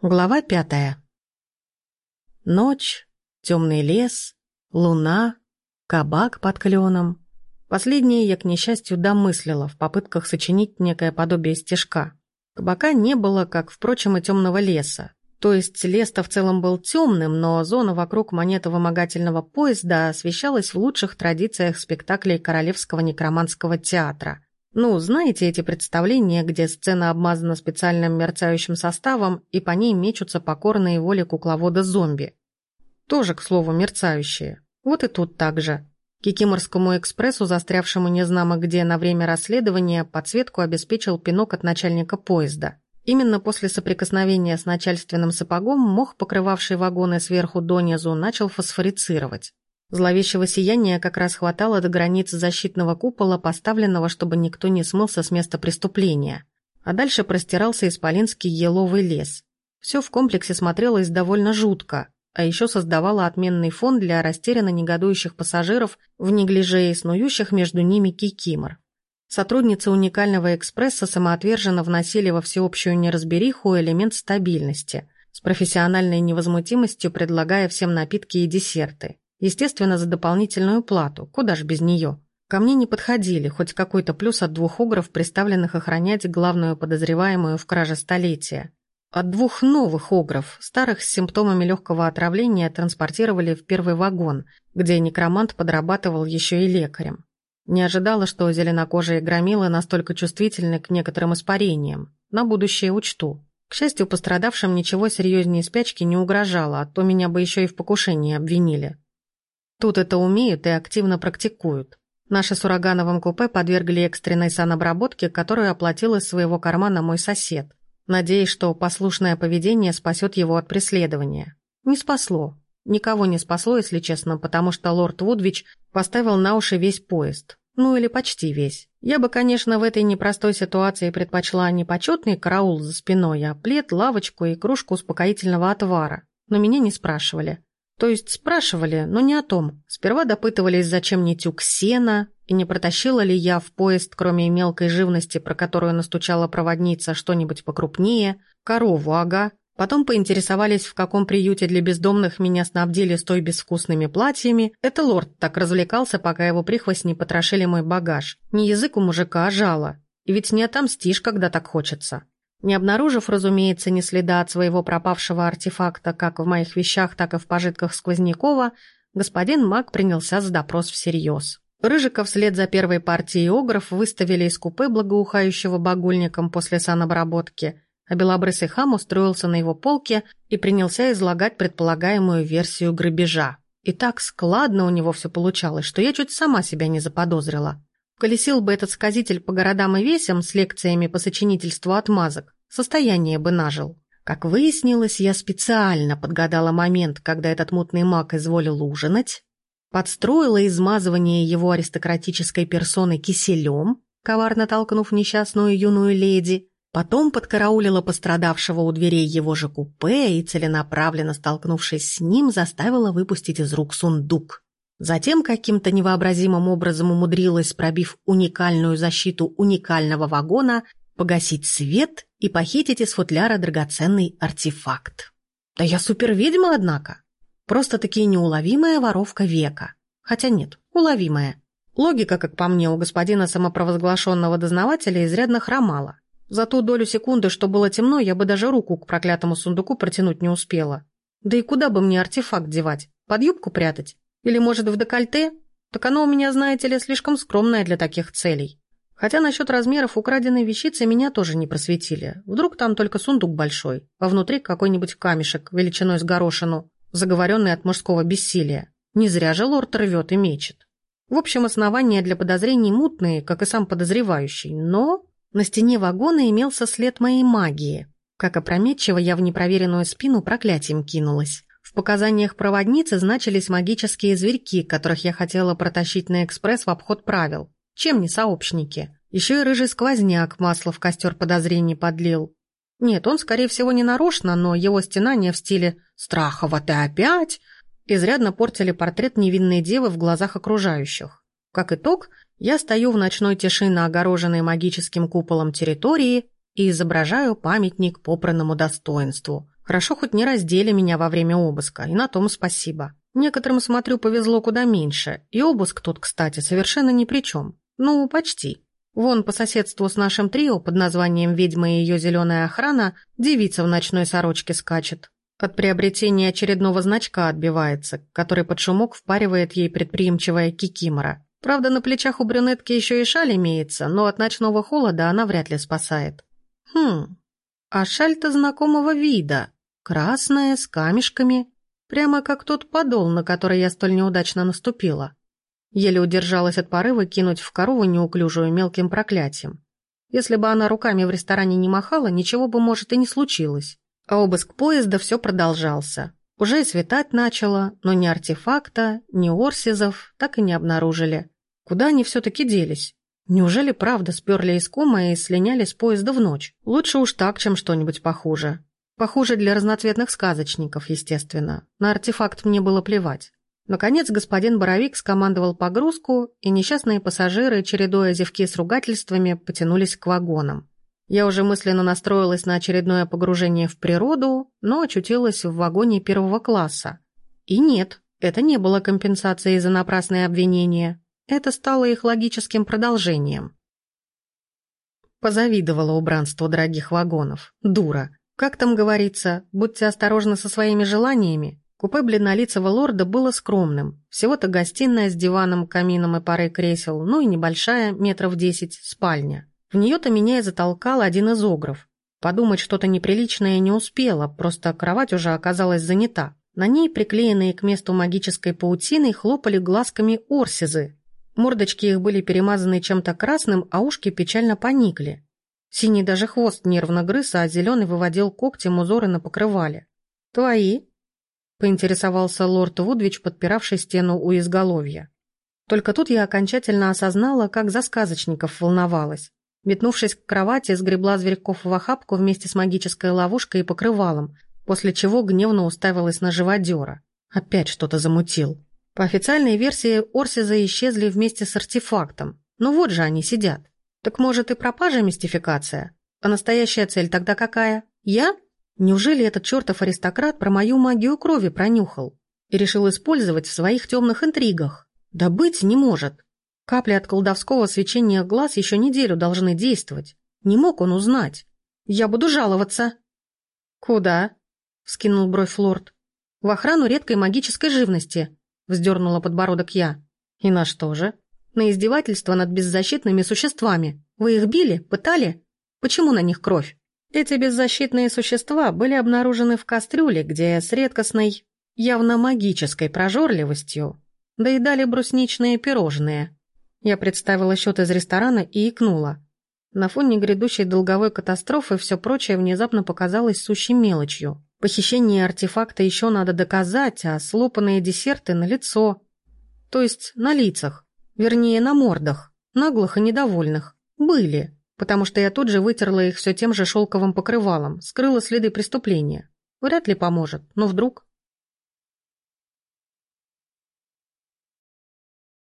Глава пятая. Ночь, темный лес, луна, кабак под кленом. Последнее я, к несчастью, домыслила в попытках сочинить некое подобие стежка. Кабака не было, как, впрочем, и темного леса. То есть лес-то в целом был темным, но зона вокруг монетовымогательного поезда освещалась в лучших традициях спектаклей Королевского некроманского театра – ну, знаете эти представления, где сцена обмазана специальным мерцающим составом, и по ней мечутся покорные воле кукловода-зомби? Тоже, к слову, мерцающие. Вот и тут так же. Кикиморскому экспрессу, застрявшему незнамо где на время расследования, подсветку обеспечил пинок от начальника поезда. Именно после соприкосновения с начальственным сапогом мох, покрывавший вагоны сверху донизу, начал фосфорицировать. Зловещего сияния как раз хватало до границы защитного купола, поставленного, чтобы никто не смылся с места преступления. А дальше простирался исполинский еловый лес. Все в комплексе смотрелось довольно жутко, а еще создавало отменный фон для растерянно негодующих пассажиров в неглиже и снующих между ними кикимор. Сотрудницы уникального экспресса самоотверженно вносили во всеобщую неразбериху элемент стабильности, с профессиональной невозмутимостью предлагая всем напитки и десерты. Естественно, за дополнительную плату, куда ж без нее. Ко мне не подходили, хоть какой-то плюс от двух угров, представленных охранять главную подозреваемую в краже столетия. От двух новых огров, старых с симптомами легкого отравления, транспортировали в первый вагон, где некромант подрабатывал еще и лекарем. Не ожидала, что зеленокожие громилы настолько чувствительны к некоторым испарениям. На будущее учту. К счастью, пострадавшим ничего серьезнее спячки не угрожало, а то меня бы еще и в покушении обвинили. Тут это умеют и активно практикуют. Наши с Урагановым купе подвергли экстренной санобработке, которую оплатил из своего кармана мой сосед, надеясь, что послушное поведение спасет его от преследования. Не спасло. Никого не спасло, если честно, потому что лорд Вудвич поставил на уши весь поезд. Ну или почти весь. Я бы, конечно, в этой непростой ситуации предпочла не почетный караул за спиной, а плед, лавочку и кружку успокоительного отвара. Но меня не спрашивали. То есть спрашивали, но не о том. Сперва допытывались, зачем мне тюк сена, и не протащила ли я в поезд, кроме мелкой живности, про которую настучала проводница, что-нибудь покрупнее, корову, ага. Потом поинтересовались, в каком приюте для бездомных меня снабдили столь безвкусными платьями. Это лорд так развлекался, пока его прихвостни потрошили мой багаж. Не язык у мужика, а жало. И ведь не отомстишь, когда так хочется. Не обнаружив, разумеется, ни следа от своего пропавшего артефакта как в моих вещах, так и в пожитках Сквознякова, господин маг принялся за допрос всерьез. Рыжика вслед за первой партией огров выставили из купе благоухающего багульником после санобработки, а белобрысый хам устроился на его полке и принялся излагать предполагаемую версию грабежа. И так складно у него все получалось, что я чуть сама себя не заподозрила. Колесил бы этот сказитель по городам и весям с лекциями по сочинительству отмазок, состояние бы нажил. Как выяснилось, я специально подгадала момент, когда этот мутный маг изволил ужинать, подстроила измазывание его аристократической персоны киселем, коварно толкнув несчастную юную леди, потом подкараулила пострадавшего у дверей его же купе и, целенаправленно столкнувшись с ним, заставила выпустить из рук сундук. Затем каким-то невообразимым образом умудрилась, пробив уникальную защиту уникального вагона, погасить свет и похитить из футляра драгоценный артефакт. Да я суперведьма, однако. Просто-таки неуловимая воровка века. Хотя нет, уловимая. Логика, как по мне, у господина самопровозглашенного дознавателя изрядно хромала. За ту долю секунды, что было темно, я бы даже руку к проклятому сундуку протянуть не успела. Да и куда бы мне артефакт девать? Под юбку прятать? Или, может, в декольте? Так оно у меня, знаете ли, слишком скромное для таких целей. Хотя насчет размеров украденной вещицы меня тоже не просветили. Вдруг там только сундук большой, а внутри какой-нибудь камешек величиной с горошину, заговоренный от мужского бессилия. Не зря же лорд рвет и мечет. В общем, основания для подозрений мутные, как и сам подозревающий, но на стене вагона имелся след моей магии. Как опрометчиво я в непроверенную спину проклятием кинулась. В показаниях проводницы значились магические зверьки, которых я хотела протащить на экспресс в обход правил. Чем не сообщники? Еще и рыжий сквозняк масло в костер подозрений подлил. Нет, он, скорее всего, не нарочно, но его стенания в стиле «Страхова ты опять!» изрядно портили портрет невинной девы в глазах окружающих. Как итог, я стою в ночной тиши на огороженной магическим куполом территории и изображаю памятник попранному достоинству – Хорошо хоть не раздели меня во время обыска, и на том спасибо. Некоторым, смотрю, повезло куда меньше, и обыск тут, кстати, совершенно ни при чем. Ну, почти. Вон по соседству с нашим трио под названием «Ведьма и ее зеленая охрана» девица в ночной сорочке скачет. От приобретения очередного значка отбивается, который под шумок впаривает ей предприимчивая кикимора. Правда, на плечах у брюнетки еще и шаль имеется, но от ночного холода она вряд ли спасает. Хм, а шаль-то знакомого вида. Красная, с камешками. Прямо как тот подол, на который я столь неудачно наступила. Еле удержалась от порыва кинуть в корову неуклюжую мелким проклятием. Если бы она руками в ресторане не махала, ничего бы, может, и не случилось. А обыск поезда все продолжался. Уже и светать начало, но ни артефакта, ни орсизов так и не обнаружили. Куда они все-таки делись? Неужели правда сперли из кома и слиняли с поезда в ночь? Лучше уж так, чем что-нибудь похуже. Похуже для разноцветных сказочников, естественно. На артефакт мне было плевать. Наконец господин Боровик скомандовал погрузку, и несчастные пассажиры, чередуя зевки с ругательствами, потянулись к вагонам. Я уже мысленно настроилась на очередное погружение в природу, но очутилась в вагоне первого класса. И нет, это не было компенсацией за напрасные обвинения. Это стало их логическим продолжением. Позавидовала убранству дорогих вагонов. Дура. Как там говорится, будьте осторожны со своими желаниями. Купе бледнолицего лорда было скромным. Всего-то гостиная с диваном, камином и парой кресел, ну и небольшая, метров десять, спальня. В нее-то меня и затолкал один из огров. Подумать что-то неприличное не успела, просто кровать уже оказалась занята. На ней, приклеенные к месту магической паутиной, хлопали глазками орсизы. Мордочки их были перемазаны чем-то красным, а ушки печально поникли. Синий даже хвост нервно грыз, а зеленый выводил когтем узоры на покрывале. «Твои?» — поинтересовался лорд Вудвич, подпиравший стену у изголовья. Только тут я окончательно осознала, как за сказочников волновалась. Метнувшись к кровати, сгребла зверьков в охапку вместе с магической ловушкой и покрывалом, после чего гневно уставилась на живодера. Опять что-то замутил. По официальной версии Орсиза исчезли вместе с артефактом. Ну вот же они сидят. Так может и пропажа мистификация? А настоящая цель тогда какая? Я? Неужели этот чертов аристократ про мою магию крови пронюхал и решил использовать в своих темных интригах? Да быть не может. Капли от колдовского свечения глаз еще неделю должны действовать. Не мог он узнать. Я буду жаловаться. Куда? Вскинул бровь лорд. В охрану редкой магической живности. Вздернула подбородок я. И на что же? На издевательство над беззащитными существами. Вы их били? Пытали? Почему на них кровь? Эти беззащитные существа были обнаружены в кастрюле, где с редкостной, явно магической прожорливостью доедали брусничные пирожные. Я представила счет из ресторана и икнула. На фоне грядущей долговой катастрофы все прочее внезапно показалось сущей мелочью. Похищение артефакта еще надо доказать, а слопанные десерты на лицо. То есть на лицах. Вернее, на мордах. Наглых и недовольных. Были. Потому что я тут же вытерла их все тем же шелковым покрывалом, скрыла следы преступления. Вряд ли поможет, но вдруг...